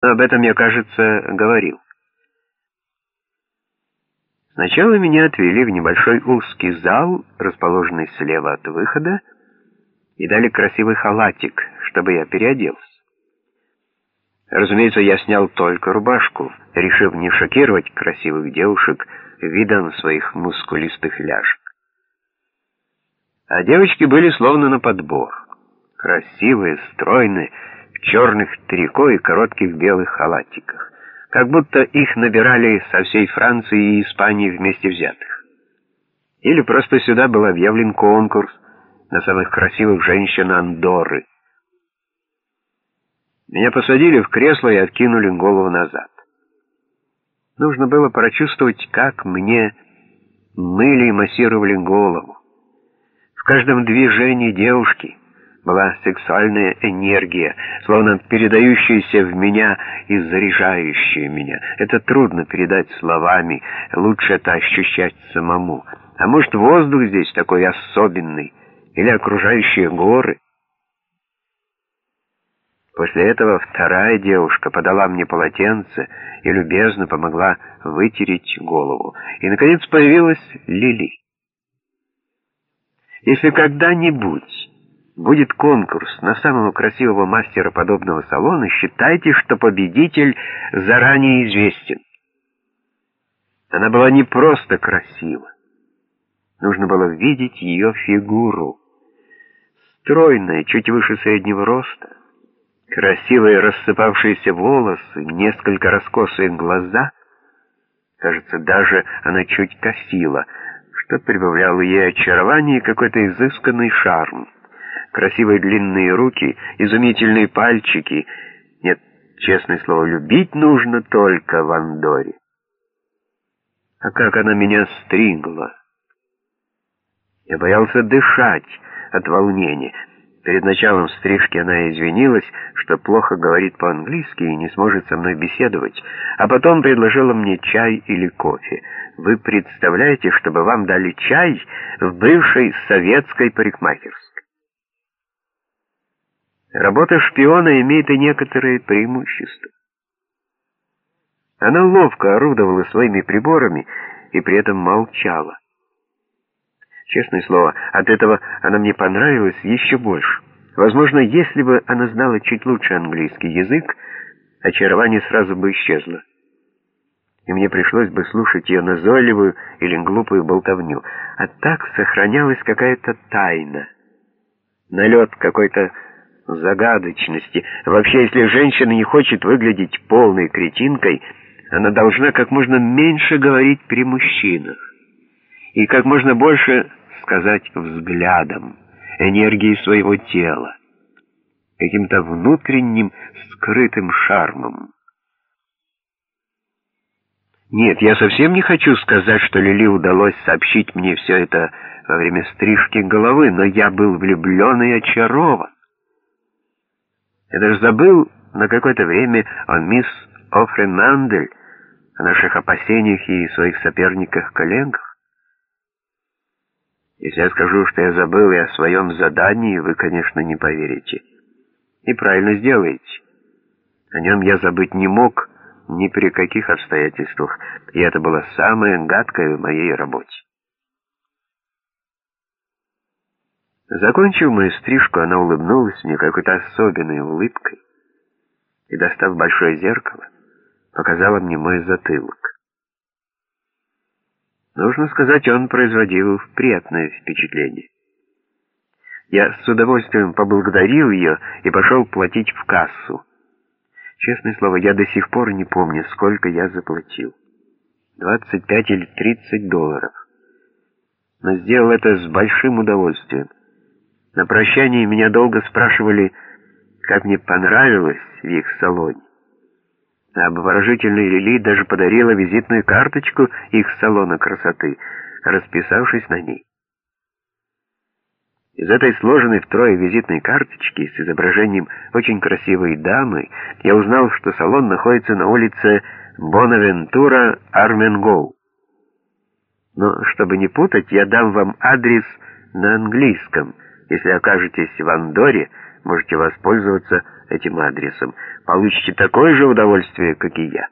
Об этом я, кажется, говорил. Сначала меня отвели в небольшой узкий зал, расположенный слева от выхода, и дали красивый халатик, чтобы я переоделся. Разумеется, я снял только рубашку, решив не шокировать красивых девушек видом своих мускулистых ляжек. А девочки были словно на подбор. Красивые, стройные, черных трико и коротких белых халатиках. Как будто их набирали со всей Франции и Испании вместе взятых. Или просто сюда был объявлен конкурс на самых красивых женщин Андоры. Меня посадили в кресло и откинули голову назад. Нужно было прочувствовать, как мне мыли и массировали голову. В каждом движении девушки была сексуальная энергия, словно передающаяся в меня и заряжающая меня. Это трудно передать словами, лучше это ощущать самому. А может, воздух здесь такой особенный, или окружающие горы? После этого вторая девушка подала мне полотенце и любезно помогла вытереть голову. И, наконец, появилась Лили. Если когда-нибудь будет конкурс на самого красивого мастера подобного салона, считайте, что победитель заранее известен. Она была не просто красива. Нужно было видеть ее фигуру. Стройная, чуть выше среднего роста, Красивые рассыпавшиеся волосы, несколько раскосые глаза. Кажется, даже она чуть косила, что прибавляло ей очарование и какой-то изысканный шарм. Красивые длинные руки, изумительные пальчики. Нет, честное слово, любить нужно только в Андоре. А как она меня стригла! Я боялся дышать от волнения. Перед началом стрижки она извинилась, что плохо говорит по-английски и не сможет со мной беседовать, а потом предложила мне чай или кофе. Вы представляете, чтобы вам дали чай в бывшей советской парикмахерской? Работа шпиона имеет и некоторые преимущества. Она ловко орудовала своими приборами и при этом молчала. Честное слово, от этого она мне понравилась еще больше. Возможно, если бы она знала чуть лучше английский язык, очарование сразу бы исчезло. И мне пришлось бы слушать ее назойливую или глупую болтовню. А так сохранялась какая-то тайна, налет какой-то загадочности. Вообще, если женщина не хочет выглядеть полной кретинкой, она должна как можно меньше говорить при мужчинах и как можно больше сказать взглядом, энергией своего тела, каким-то внутренним скрытым шармом. Нет, я совсем не хочу сказать, что Лили удалось сообщить мне все это во время стрижки головы, но я был влюблен и очарован. Я даже забыл на какое-то время о мисс Офре Мандель, о наших опасениях и своих соперниках-коллегах. Если я скажу, что я забыл и о своем задании, вы, конечно, не поверите. И правильно сделаете. О нем я забыть не мог ни при каких обстоятельствах, и это было самое гадкое в моей работе. Закончив мою стрижку, она улыбнулась мне какой-то особенной улыбкой и, достав большое зеркало, показала мне мой затылок. Нужно сказать, он производил приятное впечатление. Я с удовольствием поблагодарил ее и пошел платить в кассу. Честное слово, я до сих пор не помню, сколько я заплатил. 25 или 30 долларов. Но сделал это с большим удовольствием. На прощании меня долго спрашивали, как мне понравилось в их салоне. Обворожительная Лили даже подарила визитную карточку их салона красоты, расписавшись на ней. Из этой сложенной втрое визитной карточки с изображением очень красивой дамы я узнал, что салон находится на улице Бонавентура Арменгоу. Но, чтобы не путать, я дам вам адрес на английском. Если окажетесь в Андоре, можете воспользоваться этим адресом, получите такое же удовольствие, как и я.